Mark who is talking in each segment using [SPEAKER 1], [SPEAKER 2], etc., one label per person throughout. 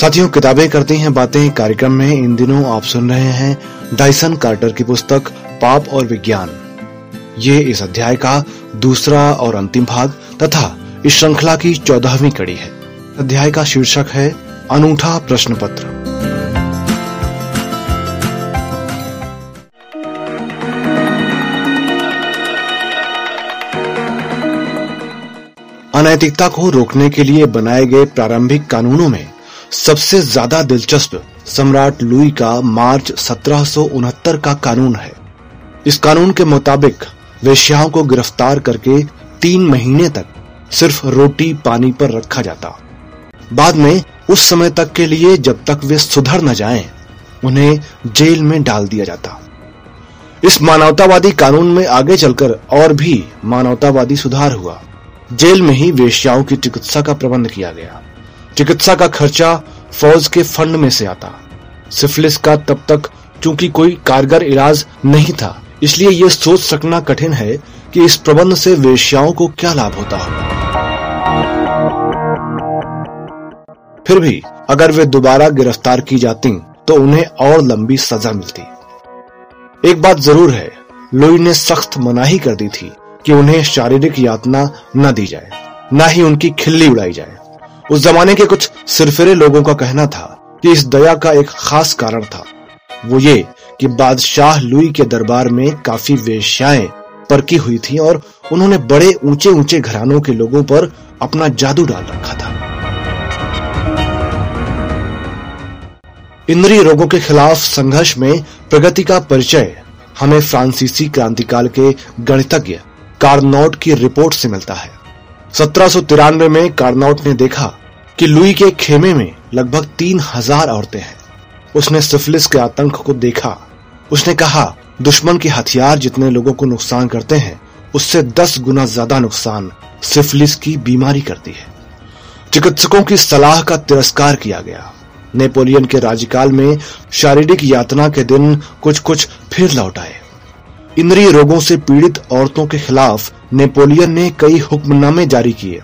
[SPEAKER 1] साथियों, किताबें करती हैं, बातें कार्यक्रम में, इन दिनों आप सुन रहे हैं डाइसन कार्टर की पुस्तक, पाप और विज्ञान। ये इस अध्याय का दूसरा और अंतिम भाग तथा इस श्रृंखला की चौदहवीं कड़ी है। अध्याय का शीर्षक है, अनूठा प्रश्न पत्र अनैतिकता को रोकने के लिए बनाए गए प्रारंभिक कानूनों में सबसे ज़्यादा दिलचस्प सम्राट लुई का मार्च सत्रह का कानून है। इस कानून के मुताबिक वेश्याओं को गिरफ़्तार करके तीन महीने तक सिर्फ़ रोटी पानी पर रखा जाता। बाद में उस समय तक के लिए जब तक वे सुधर न जाएँ, उन्हें जेल में डाल दिया जाता। इस मानवतावादी कानून में आगे चलकर और भी मानवतावादी सुधार हुआ। जेल में ही वेश्याओं की चिकित्सा का प्रबंध किया गया। चिकित्सा का खर्चा फौज के फंड में से आता। सिफिलिस का तब तक, चूँकि कोई कारगर इलाज नहीं था, इसलिए यह सोच सकना कठिन है कि इस प्रबंध से वेश्याओं को क्या लाभ होता होगा। फिर भी, अगर वे दोबारा गिरफ़्तार की जाती तो उन्हें और लंबी सजा मिलती। एक बात ज़रूर है, लोई ने सख्त मनाही कर दी थी कि उन्हें शारीरिक यातना न दी जाए, न ही उनकी खिल्ली उड़ाई जाए। उस जमाने के कुछ सिरफिरे लोगों का कहना था कि इस दया का एक खास कारण था। वो ये कि बादशाह लुई के दरबार में काफ़ी वेश्याएँ परकी हुई थी और उन्होंने बड़े ऊँचे ऊँचे घरानों के लोगों पर अपना जादू डाल रखा था। इंद्रिय रोगों के खिलाफ संघर्ष में प्रगति का परिचय हमें फ्रांसीसी क्रांतिकाल के गणितज्ञ कार्नोट की रिपोर्ट से मिलता है। सत्रह सौ तिरानवे में कार्नोट ने देखा कि लुई के खेमे में लगभग तीन हज़ार औरतें हैं। उसने सिफिलिस के आतंक को देखा। उसने कहा, दुश्मन के हथियार जितने लोगों को नुकसान करते हैं, उससे दस गुना ज़्यादा नुकसान सिफिलिस की बीमारी करती है। चिकित्सकों की सलाह का तिरस्कार किया गया। नेपोलियन के राज्यकाल में शारीरिक यातना के दिन कुछ कुछ फिर लौट आए। इंद्रिय रोगों से पीड़ित औरतों के खिलाफ नेपोलियन ने कई हुक्मनामे जारी किए।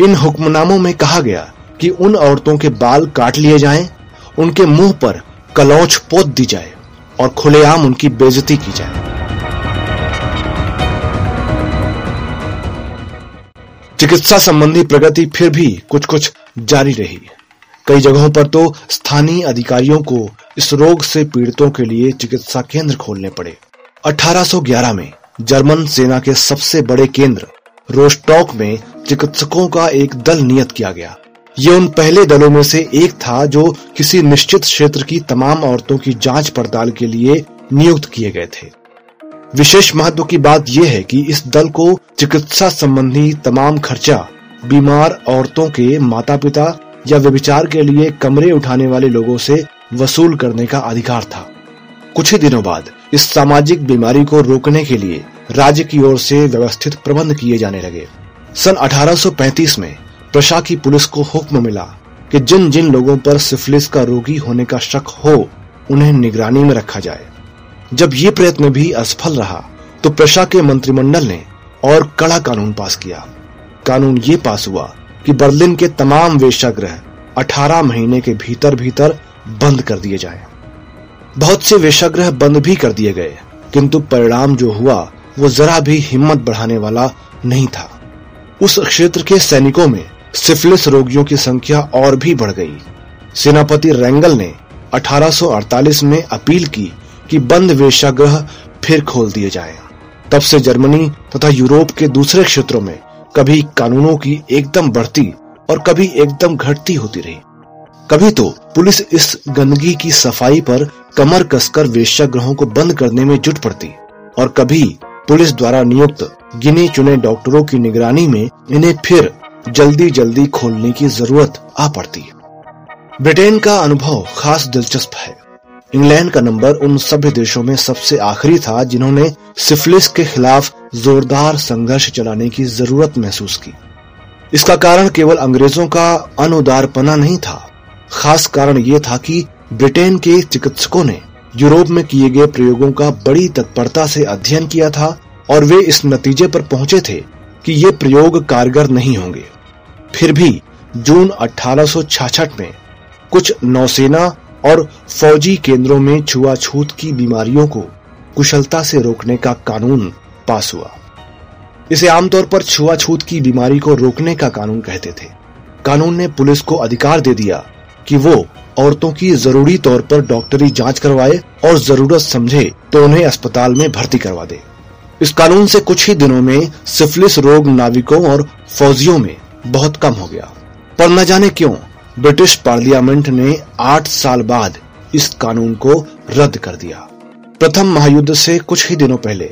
[SPEAKER 1] इन हुक्मनामों में कहा गया कि उन औरतों के बाल काट लिए जाएँ, उनके मुँह पर कलौच पोत दी जाए और खुलेआम उनकी बेजती की जाए। चिकित्सा संबंधी प्रगति फिर भी कुछ कुछ जारी रही। कई जगहों पर तो स्थानीय अधिकारियों को इस रोग से पीड़ितों के लिए चिकित्सा केंद्र खोलने पड़े। 1811 में जर्मन सेना के सबसे बड़े केंद्र रोस्टॉक में चिकित्सकों का एक दल नियत किया गया। ये उन पहले दलों में से एक था जो किसी निश्चित क्षेत्र की तमाम औरतों की जाँच पड़ताल के लिए नियुक्त किए गए थे। विशेष महत्व की बात यह है कि इस दल को चिकित्सा संबंधी तमाम खर्चा, बीमार औरतों के माता पिता या व्यभिचार के लिए कमरे उठाने वाले लोगों से वसूल करने का अधिकार था। कुछ ही दिनों बाद इस सामाजिक बीमारी को रोकने के लिए राज्य की ओर से व्यवस्थित प्रबंध किए जाने लगे। सन 1835 में प्रशा की पुलिस को हुक्म मिला कि जिन जिन लोगों पर सिफिलिस का रोगी होने का शक हो, उन्हें निगरानी में रखा जाए। जब ये प्रयत्न भी असफल रहा तो प्रशा के मंत्रिमंडल ने और कड़ा कानून पास किया। कानून ये पास हुआ कि बर्लिन के तमाम वेशाग्रह 18 महीने के भीतर भीतर बंद कर दिए जाएँ। बहुत से वेशाग्रह बंद भी कर दिए गए, किंतु परिणाम जो हुआ, वो जरा भी हिम्मत बढ़ाने वाला नहीं था। उस क्षेत्र के सैनिकों में सिफिलिस रोगियों की संख्या और भी बढ़ गई सेनापति रेंगल ने 1848 में अपील की कि बंद वेश्याग्रह फिर खोल दिए जाएँ। तब से जर्मनी तथा यूरोप के दूसरे क्षेत्रों में कभी कानूनों की एकदम बढ़ती और कभी एकदम घटती होती रही कभी तो पुलिस इस गंदगी की सफ़ाई पर कमर कसकर वेश्याग्रहों को बंद करने में जुट पड़ती और कभी पुलिस द्वारा नियुक्त गिने चुने डॉक्टरों की निगरानी में इन्हें फिर जल्दी जल्दी खोलने की ज़रूरत आ पड़ती है। ब्रिटेन का अनुभव खास दिलचस्प है। इंग्लैंड का नंबर उन सभ्य देशों में सबसे आखिरी था जिन्होंने सिफिलिस के खिलाफ जोरदार संघर्ष चलाने की ज़रूरत महसूस की। इसका कारण केवल अंग्रेज़ों का अनुदारपना नहीं था। खास कारण यह था कि ब्रिटेन के चिकित्सकों ने यूरोप में किए गए प्रयोगों का बड़ी तत्परता से अध्ययन किया था और वे इस नतीजे पर पहुँचे थे कि ये प्रयोग कारगर नहीं होंगे। फिर भी, जून अठारह में, कुछ नौसेना और फौजी केंद्रों में छुआछूत की बीमारियों को कुशलता से रोकने का कानून पास हुआ। इसे आमतौर पर छुआछूत की बीमारी को रोकने का कानून कहते थे। कानून ने पुलिस को अधिकार दे दिया कि वो औरतों की ज़रूरी तौर पर डॉक्टरी जाँच करवाए और ज़रूरत समझे तो उन्हें अस्पताल में भर्ती करवा दे। इस कानून से कुछ ही दिनों में सिफिलिस रोग नाविकों और फौजियों में बहुत कम हो गया। पर न जाने क्यों, ब्रिटिश पार्लियामेंट ने आठ साल बाद इस कानून को रद्द कर दिया। प्रथम महायुद्ध से कुछ ही दिनों पहले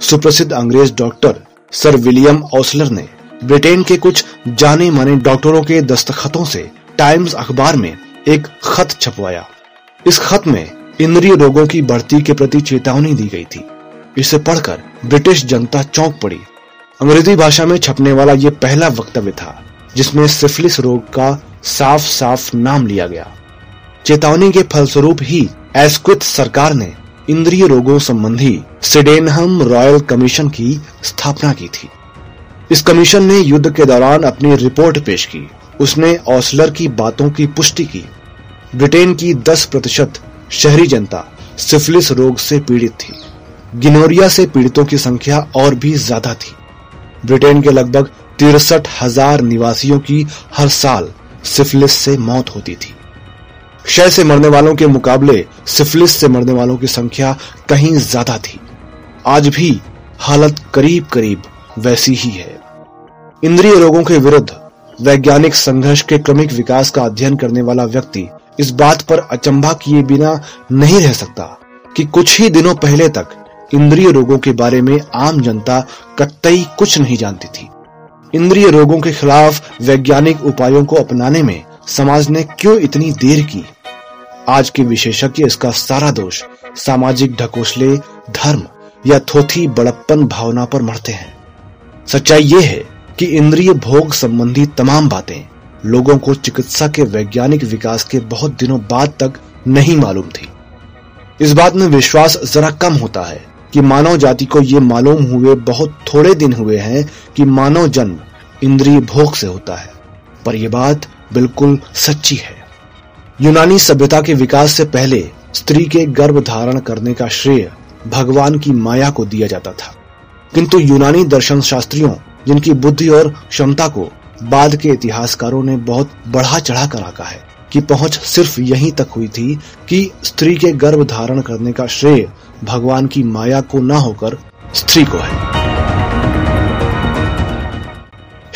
[SPEAKER 1] सुप्रसिद्ध अंग्रेज़ डॉक्टर सर विलियम ओसलर ने ब्रिटेन के कुछ जाने माने डॉक्टरों के दस्तखतों से टाइम्स अखबार में एक खत छपवाया। इस खत में इंद्रिय रोगों की बढ़ती के प्रति चेतावनी दी गई थी। इसे पढ़कर ब्रिटिश जनता चौंक पड़ी। अंग्रेज़ी भाषा में छपने वाला ये पहला वक्तव्य था, जिसमें सिफिलिस रोग का साफ़ साफ़ नाम लिया गया। चेतावनी के फलस्वरूप ही एस्क्विथ सरकार ने इंद्रिय रोगों संबंधी सिडेनहम रॉयल कमीशन की स्थापना की थी। इस कमीशन ने युद्ध के दौरान अपनी रिपोर्ट पेश की। उसने ऑसलर की बातों की पुष्टि की। ब्रिटेन की 10 प्रतिशत शहरी जनता सिफिलिस रोग से पीड़ित थी। गिनोरिया से पीड़ितों की संख्या और भी ज़्यादा थी। ब्रिटेन के लगभग तिरसठ हज़ार निवासियों की हर साल सिफिलिस से मौत होती थी। क्षय से मरने वालों के मुकाबले सिफिलिस से मरने वालों की संख्या कहीं ज़्यादा थी। आज भी हालत करीब करीब वैसी ही है। इंद्रिय रोगों के विरुद्ध वैज्ञानिक संघर्ष के क्रमिक विकास का अध्ययन करने वाला व्यक्ति इस बात पर अचंभा किए बिना नहीं रह सकता कि कुछ ही दिनों पहले तक इंद्रिय रोगों के बारे में आम जनता कतई कुछ नहीं जानती थी। इंद्रिय रोगों के खिलाफ वैज्ञानिक उपायों को अपनाने में समाज ने क्यों इतनी देर की? आज के विशेषज्ञ इसका सारा दोष सामाजिक ढकोसले, धर्म या थोथी बड़प्पन भावना पर मरते हैं। सच्चाई ये है कि इंद्रिय भोग संबंधी तमाम बातें लोगों को चिकित्सा के वैज्ञानिक विकास के बहुत दिनों बाद तक नहीं मालूम थी। इस बात में विश्वास जरा कम होता है कि मानव जाति को ये मालूम हुए, बहुत थोड़े दिन हुए हैं कि मानव जन्म इंद्रिय भोग से होता है। पर यह बात बिल्कुल सच्ची है। यूनानी सभ्यता के विकास से पहले स्त्री के गर्भ धारण करने का श्रेय भगवान की माया को दिया जाता था। किंतु यूनानी दर्शन शास्त्रियों जिनकी बुद्धि और क्षमता को बाद के इतिहासकारों ने बहुत बढ़ा चढ़ा कर आका है कि पहुँच सिर्फ़ यहीं तक हुई थी कि स्त्री के गर्भ धारण करने का श्रेय भगवान की माया को न होकर स्त्री को है।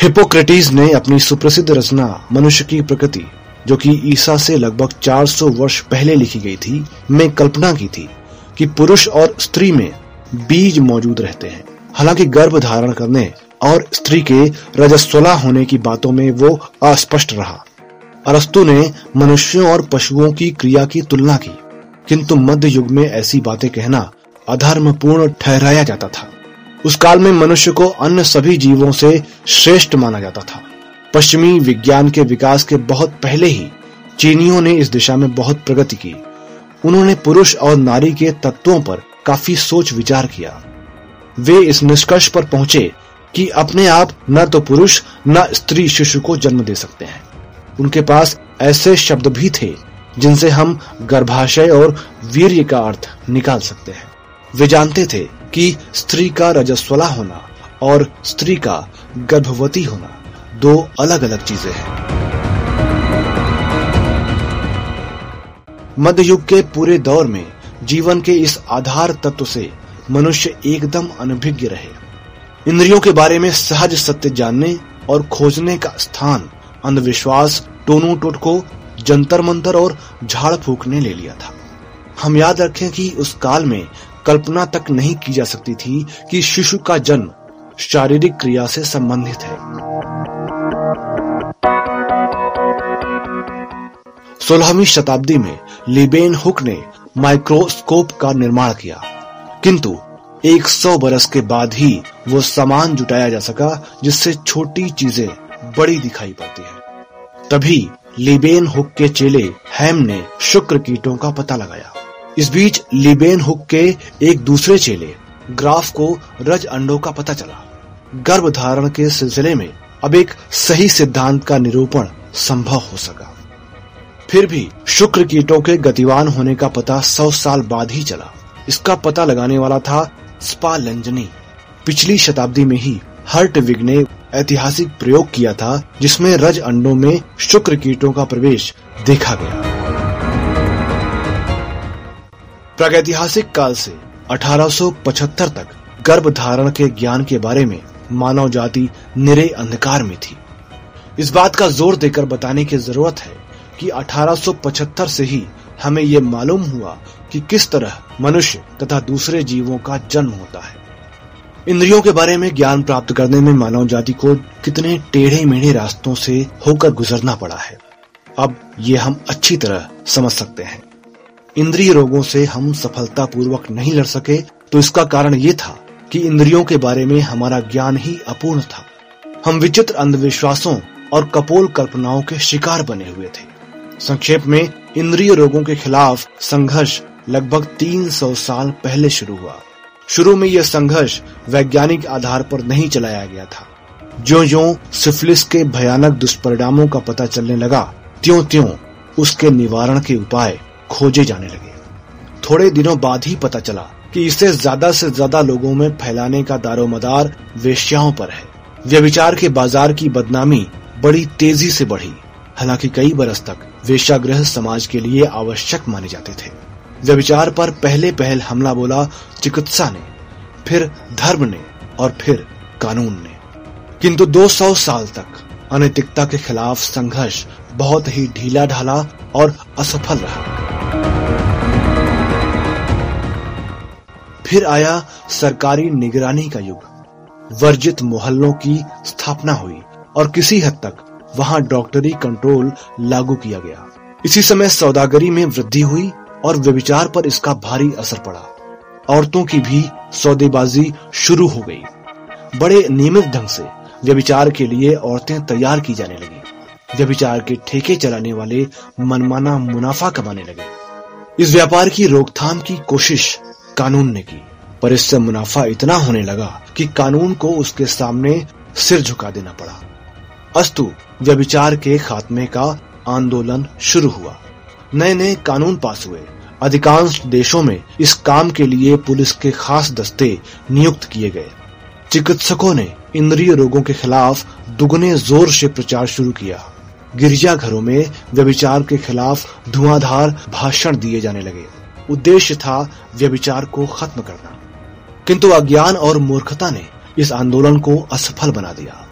[SPEAKER 1] हिपोक्रेटिस ने अपनी सुप्रसिद्ध रचना मनुष्य की प्रकृति, जो कि ईसा से लगभग 400 वर्ष पहले लिखी गई थी, में कल्पना की थी कि पुरुष और स्त्री में बीज मौजूद रहते हैं। हालाँकि गर्भ धारण करने और स्त्री के रजस्वला होने की बातों में वो अस्पष्ट रहा। अरस्तु ने मनुष्यों और पशुओं की क्रिया की तुलना की। किंतु मध्य युग में ऐसी बातें कहना अधर्मपूर्ण ठहराया जाता था। उस काल में मनुष्य को अन्य सभी जीवों से श्रेष्ठ माना जाता था। पश्चिमी विज्ञान के विकास के बहुत पहले ही चीनियों ने इस दिशा में बहुत प्रगति की। उन्होंने पुरुष और नारी के तत्वों पर काफ़ी सोच विचार किया। वे इस निष्कर्ष पर पहुँचे कि अपने आप न तो पुरुष, न स्त्री शिशु को जन्म दे सकते हैं। उनके पास ऐसे शब्द भी थे, जिनसे हम गर्भाशय और वीर्य का अर्थ निकाल सकते हैं। वे जानते थे कि स्त्री का रजस्वला होना और स्त्री का गर्भवती होना दो अलग अलग चीज़ें हैं। मध्य युग के पूरे दौर में जीवन के इस आधार तत्व से मनुष्य एकदम अनभिज्ञ रहे। इंद्रियों के बारे में सहज सत्य जानने और खोजने का स्थान अंधविश्वास टोनू टोटको जंतर मंतर और झाड़ फूक ने ले लिया था। हम याद रखें कि उस काल में कल्पना तक नहीं की जा सकती थी कि शिशु का जन्म शारीरिक क्रिया से संबंधित है। सोलहवीं शताब्दी में लिबेन हुक ने माइक्रोस्कोप का निर्माण किया, किंतु 100 बरस के बाद ही वो सामान जुटाया जा सका, जिससे छोटी चीज़ें बड़ी दिखाई पड़ती है। तभी लिबेन हुक के चेले हैम ने शुक्र कीटों का पता लगाया। इस बीच लिबेन हुक के एक दूसरे चेले ग्राफ को रज अंडों का पता चला। गर्भ धारण के सिलसिले में अब एक सही सिद्धांत का निरूपण संभव हो सका। फिर भी शुक्र कीटों के गतिवान होने का पता सौ साल बाद ही चला। इसका पता लगाने वाला था स्पालंजनी। पिछली शताब्दी में ही हर्ट विग ने ऐतिहासिक प्रयोग किया था, जिसमें रज अंडों में शुक्र कीटों का प्रवेश देखा गया। प्रागैतिहासिक काल से 1875 तक गर्भ धारण के ज्ञान के बारे में मानव जाति निरे अंधकार में थी। इस बात का ज़ोर देकर बताने की ज़रूरत है कि 1875 से ही हमें ये मालूम हुआ कि किस तरह मनुष्य तथा दूसरे जीवों का जन्म होता है। इंद्रियों के बारे में ज्ञान प्राप्त करने में मानव जाति को कितने टेढ़े मेढ़े रास्तों से होकर गुजरना पड़ा है। अब ये हम अच्छी तरह समझ सकते हैं। इंद्रिय रोगों से हम सफलता पूर्वक नहीं लड़ सके तो इसका कारण ये था कि इंद्रियों के बारे में हमारा ज्ञान ही अपूर्ण था। हम विचित्र अंधविश्वासों और कपोल कल्पनाओं के शिकार बने हुए थे। संक्षेप में, इंद्रिय रोगों के खिलाफ संघर्ष लगभग 300 साल पहले शुरू हुआ। शुरू में यह संघर्ष वैज्ञानिक आधार पर नहीं चलाया गया था। जो जो सिफिलिस के भयानक दुष्परिणामों का पता चलने लगा त्यों त्यों उसके निवारण के उपाय खोजे जाने लगे। थोड़े दिनों बाद ही पता चला कि इसे ज़्यादा से ज़्यादा लोगों में फैलाने का दारोमदार वेश्याओं पर है। व्यविचार के बाज़ार की बदनामी बड़ी तेज़ी से बढ़ी। हालाँकि कई बरस तक वेश्याग्रह समाज के लिए आवश्यक माने जाते थे। व्यविचार पर पहले पहल हमला बोला, चिकित्सा ने, फिर धर्म ने और फिर कानून ने। किंतु 200 साल तक अनैतिकता के खिलाफ संघर्ष बहुत ही ढीला ढाला और असफल रहा। फिर आया सरकारी निगरानी का युग। वर्जित मोहल्लों की स्थापना हुई और किसी हद तक वहाँ डॉक्टरी कंट्रोल लागू किया गया। इसी समय सौदागरी में वृद्धि हुई और व्यविचार पर इसका भारी असर पड़ा। औरतों की भी सौदेबाजी शुरू हो गई। बड़े नियमित ढंग से व्यविचार के लिए औरतें तैयार की जाने लगी। व्यभिचार के ठेके चलाने वाले मनमाना मुनाफा कमाने लगे। इस व्यापार की रोकथाम की कोशिश कानून ने की, पर इससे मुनाफा इतना होने लगा कि कानून को उसके सामने सिर झुका देना पड़ा। अस्तु, व्यभिचार के खात्मे का आंदोलन शुरू हुआ। नए नए कानून पास हुए। अधिकांश देशों में इस काम के लिए पुलिस के खास दस्ते नियुक्त किए गए। चिकित्सकों ने इंद्रिय रोगों के खिलाफ दुगने ज़ोर से प्रचार शुरू किया। गिरजाघरों में व्यभिचार के खिलाफ धुआंधार भाषण दिए जाने लगे। उद्देश्य था व्यभिचार को खत्म करना। किंतु अज्ञान और मूर्खता ने इस आंदोलन को असफल बना दिया।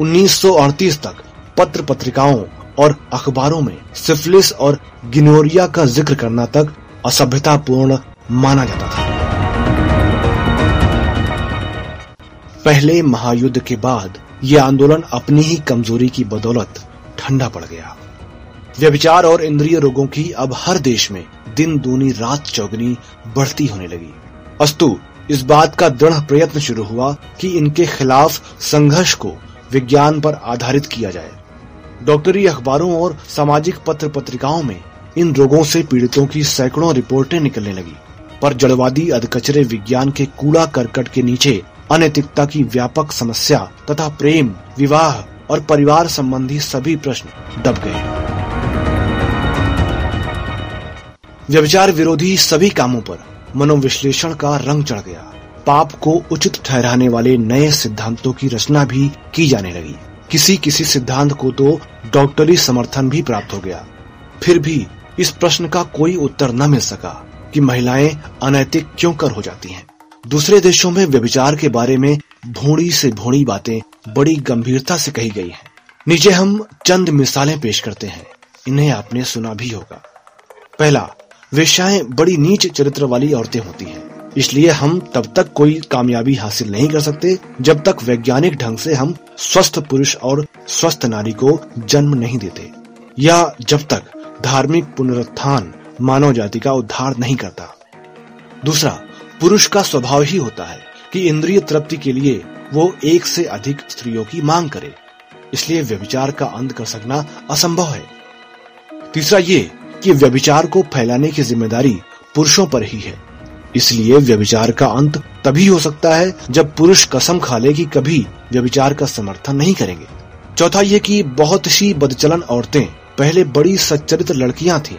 [SPEAKER 1] 1938 तक पत्र पत्रिकाओं और अखबारों में सिफिलिस और गिनोरिया का ज़िक्र करना तक असभ्यतापूर्ण माना जाता था। पहले महायुद्ध के बाद यह आंदोलन अपनी ही कमज़ोरी की बदौलत ठंडा पड़ गया। व्यभिचार और इंद्रिय रोगों की अब हर देश में दिन दूनी रात चौगनी बढ़ती होने लगी। अस्तु, इस बात का दृढ़ प्रयत्न शुरू हुआ कि इनके खिलाफ संघर्ष को विज्ञान पर आधारित किया जाए। डॉक्टरी अखबारों और सामाजिक पत्र पत्रिकाओं में इन रोगों से पीड़ितों की सैकड़ों रिपोर्टें निकलने लगी। पर जड़वादी अधकचरे विज्ञान के कूड़ा करकट के नीचे अनैतिकता की व्यापक समस्या तथा प्रेम, विवाह और परिवार संबंधी सभी प्रश्न दब गए। व्यभिचार विरोधी सभी कामों पर मनोविश्लेषण का रंग चढ़ गया। पाप को उचित ठहराने वाले नए सिद्धांतों की रचना भी की जाने लगी। किसी किसी सिद्धांत को तो डॉक्टरी समर्थन भी प्राप्त हो गया। फिर भी इस प्रश्न का कोई उत्तर न मिल सका कि महिलाएँ अनैतिक क्यों कर हो जाती हैं। दूसरे देशों में व्यभिचार के बारे में भोड़ी से भोड़ी बातें बड़ी गंभीरता से कही गई हैं। नीचे हम चंद मिसालें पेश करते हैं। इन्हें आपने सुना भी होगा। पहला, वेश्याएँ बड़ी नीच चरित्र वाली औरतें होती हैं। इसलिए हम तब तक कोई कामयाबी हासिल नहीं कर सकते जब तक वैज्ञानिक ढंग से हम स्वस्थ पुरुष और स्वस्थ नारी को जन्म नहीं देते, या जब तक धार्मिक पुनरुत्थान मानव जाति का उद्धार नहीं करता। दूसरा, पुरुष का स्वभाव ही होता है कि इंद्रिय तृप्ति के लिए वो एक से अधिक स्त्रियों की मांग करे, इसलिए व्यभिचार का अंत कर सकना असंभव है। तीसरा ये कि व्यभिचार को फैलाने की ज़िम्मेदारी पुरुषों पर ही है। इसलिए व्यभिचार का अंत तभी हो सकता है जब पुरुष कसम खा ले कि कभी व्यभिचार का समर्थन नहीं करेंगे। चौथा ये कि बहुत सी बदचलन औरतें, पहले बड़ी सच्चरित लड़कियाँ थी।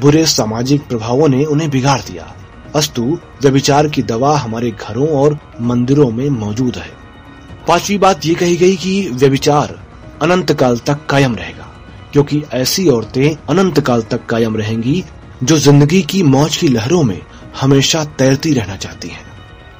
[SPEAKER 1] बुरे सामाजिक प्रभावों ने उन्हें बिगाड़ दिया। अस्तु, व्यभिचार की दवा हमारे घरों और मंदिरों में मौजूद है। पांचवी बात ये कही गई कि व्यभिचार अनंत काल तक कायम रहेगा, क्योंकि ऐसी औरतें अनंत काल तक कायम रहेंगी जो ज़िंदगी की मौज की लहरों में हमेशा तैरती रहना चाहती हैं।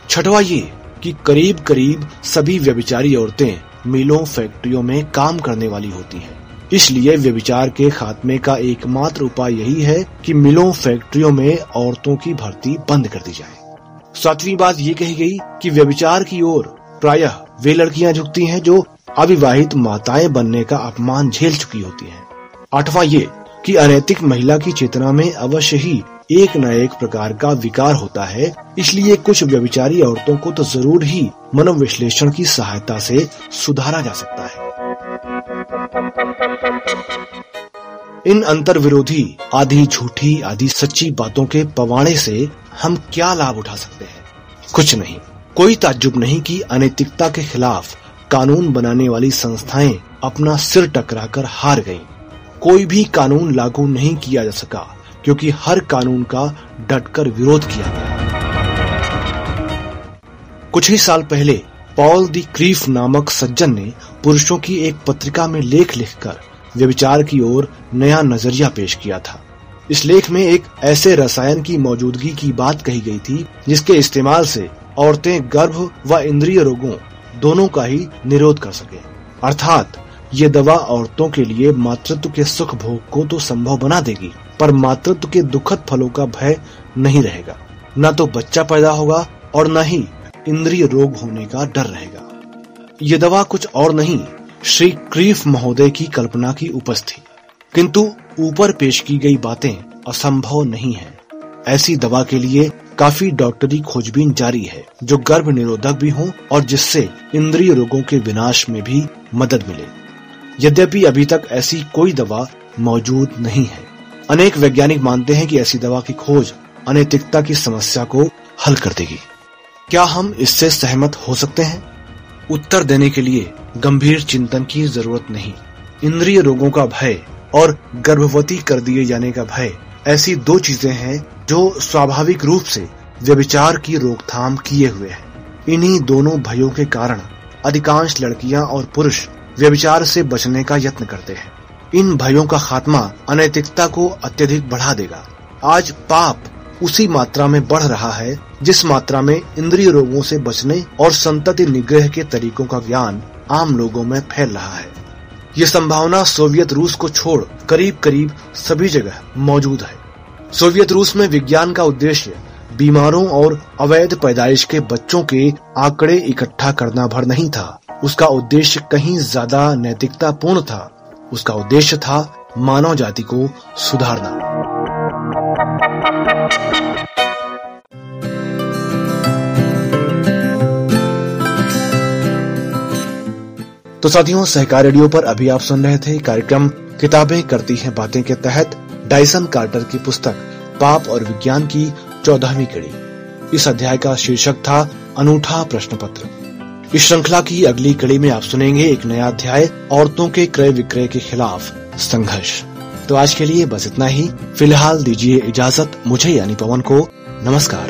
[SPEAKER 1] छठवा ये कि करीब करीब सभी व्यभिचारी औरतें मिलों, फैक्ट्रियों में काम करने वाली होती हैं। इसलिए व्यभिचार के खात्मे का एकमात्र उपाय यही है कि मिलों, फैक्ट्रियों में औरतों की भर्ती बंद कर दी जाए सातवीं बात ये कही गई कि व्यभिचार की ओर प्रायः वे लड़कियाँ झुकती हैं जो अविवाहित माताएँ बनने का अपमान झेल चुकी होती हैं। आठवां ये कि अनैतिक महिला की चेतना में अवश्य ही एक न एक प्रकार का विकार होता है। इसलिए कुछ व्यविचारी औरतों को तो ज़रूर ही मनोविश्लेषण की सहायता से सुधारा जा सकता है। इन अंतर विरोधी आधी झूठी, आधी सच्ची बातों के पवाड़े से हम क्या लाभ उठा सकते हैं? कुछ नहीं। कोई ताज्जुब नहीं कि अनैतिकता के खिलाफ कानून बनाने वाली संस्थाएँ अपना सिर टकराकर हार गईं। कोई भी कानून लागू नहीं किया जा सका। क्योंकि हर कानून का डटकर विरोध किया गया। कुछ ही साल पहले, पॉल दी क्रीफ नामक सज्जन ने पुरुषों की एक पत्रिका में लेख लिखकर व्यविचार की ओर नया नज़रिया पेश किया था। इस लेख में एक ऐसे रसायन की मौजूदगी की बात कही गई थी, जिसके इस्तेमाल से औरतें गर्भ व इंद्रिय रोगों दोनों का ही निरोध कर सके। अर्थात, ये दवा औरतों के लिए मातृत्व के सुख भोग को तो संभव बना देगी। पर मातृत्व के दुखद फलों का भय नहीं रहेगा। न तो बच्चा पैदा होगा और न ही इंद्रिय रोग होने का डर रहेगा। ये दवा कुछ और नहीं, श्री क्रीफ महोदय की कल्पना की उपज थी किंतु ऊपर पेश की गई बातें असंभव नहीं है। ऐसी दवा के लिए काफ़ी डॉक्टरी खोजबीन जारी है, जो गर्भ निरोधक भी हो और जिससे इंद्रिय रोगों के विनाश में भी मदद मिले। यद्यपि अभी तक ऐसी कोई दवा मौजूद नहीं है। अनेक वैज्ञानिक मानते हैं कि ऐसी दवा की खोज अनैतिकता की समस्या को हल कर देगी। क्या हम इससे सहमत हो सकते हैं? उत्तर देने के लिए गंभीर चिंतन की ज़रूरत नहीं। इंद्रिय रोगों का भय और गर्भवती कर दिए जाने का भय ऐसी दो चीज़ें हैं जो स्वाभाविक रूप से व्यभिचार की रोकथाम किए हुए हैं। इन्हीं दोनों भयों के कारण अधिकांश लड़कियाँ और पुरुष व्यभिचार से बचने का यत्न करते हैं। इन भयों का खात्मा अनैतिकता को अत्यधिक बढ़ा देगा। आज पाप उसी मात्रा में बढ़ रहा है, जिस मात्रा में इंद्रिय रोगों से बचने और संतति निग्रह के तरीकों का ज्ञान आम लोगों में फैल रहा है। ये संभावना सोवियत रूस को छोड़ करीब करीब सभी जगह मौजूद है। सोवियत रूस में विज्ञान का उद्देश्य बीमारों और अवैध पैदाइश के बच्चों के आंकड़े इकट्ठा करना भर नहीं था। उसका उद्देश्य कहीं ज़्यादा नैतिकता पूर्ण था। उसका उद्देश्य था मानव जाति को सुधारना। तो साथियों, सहकार रेडियो पर अभी आप सुन रहे थे कार्यक्रम किताबें करती हैं बातें के तहत डाइसन कार्टर की पुस्तक, पाप और विज्ञान की चौदहवीं कड़ी। इस अध्याय का शीर्षक था अनूठा प्रश्न पत्र इस श्रृंखला की अगली कड़ी में आप सुनेंगे एक नया अध्याय, औरतों के क्रय विक्रय के खिलाफ संघर्ष। तो आज के लिए बस इतना ही। फ़िलहाल दीजिए इजाज़त, मुझे यानी पवन को, नमस्कार।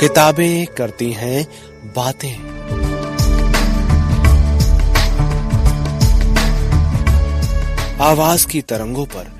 [SPEAKER 1] किताबें करती हैं, बातें। आवाज़ की तरंगों पर